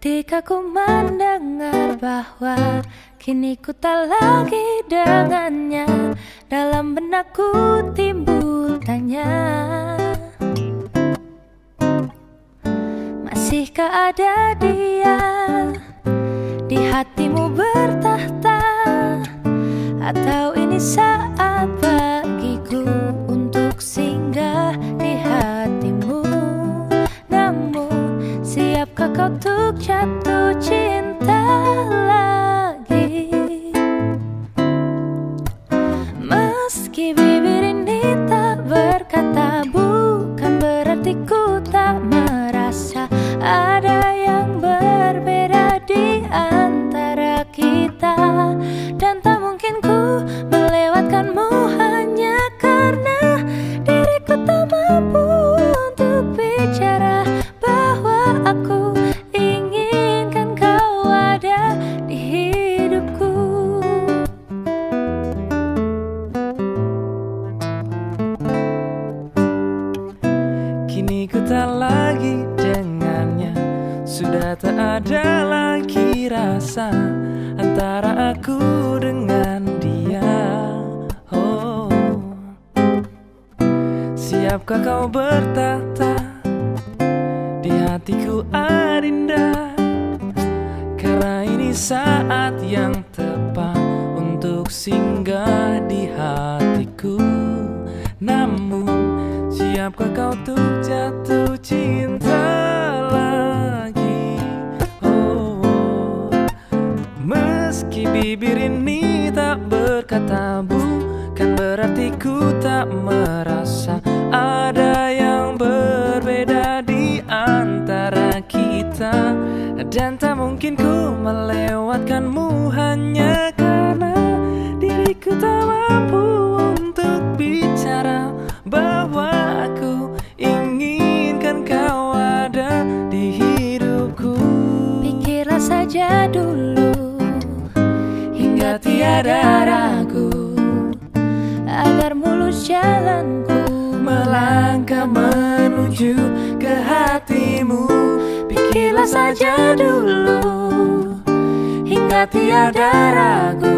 Ketika ku mendengar bahwa Kini ku tak lagi dengannya Dalam benakku timbul tanya Masihkah ada dia Di hatimu bertahta? Atau ini saat bagiku Untuk singgah tak ada lagi rasa Antara aku dengan dia. Oh. Siapkah kau bertata Di hatiku Arinda Karena ini saat yang tepat Untuk singgah di hatiku. Namun Siapkah kau tuh jatuh cinta bibir ini tak berkata Bukan berarti ku tak merasa. Ada yang berbeda di antara kita Dan tak mungkin ku melewatkanmu Hanya karena diriku tak mampu untuk bicara bahwa aku inginkan kau ada di hidupku. Pikirlah saja dulu Ragu Agar mulus jalanku melangkah menuju ke hatimu. Pikirlah saja dulu Hingga tiada ragu.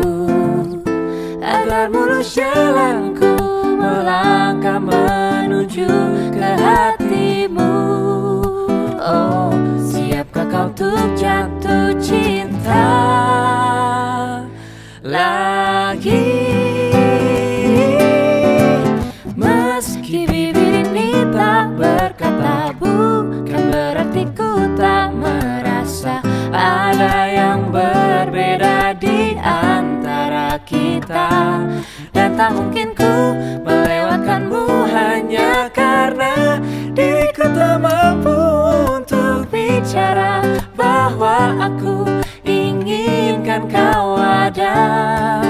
Agar mulus jalanku Melangkah menuju lagi. Meski bibir ini tak berkata Bukan berarti ku tak merasa Ada yang berbeda di antara kita. Dan tak mungkin ku melewatkanmu hanya karena Diriku tak mampu kau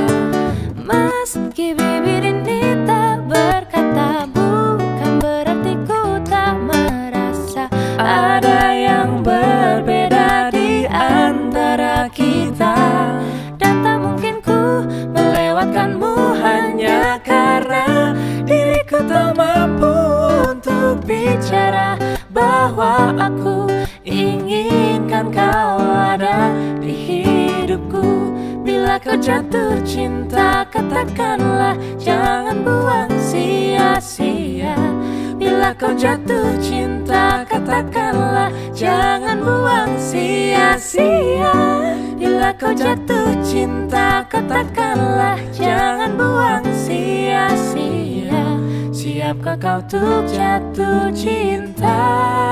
Bila kau jatuh cinta katakanlah Jangan buang sia-sia. Bila kau jatuh cinta katakanlah Jangan buang sia-sia. Bila kau jatuh cinta katakanlah Jangan buang sia-sia. Siapkah kau untuk jatuh cinta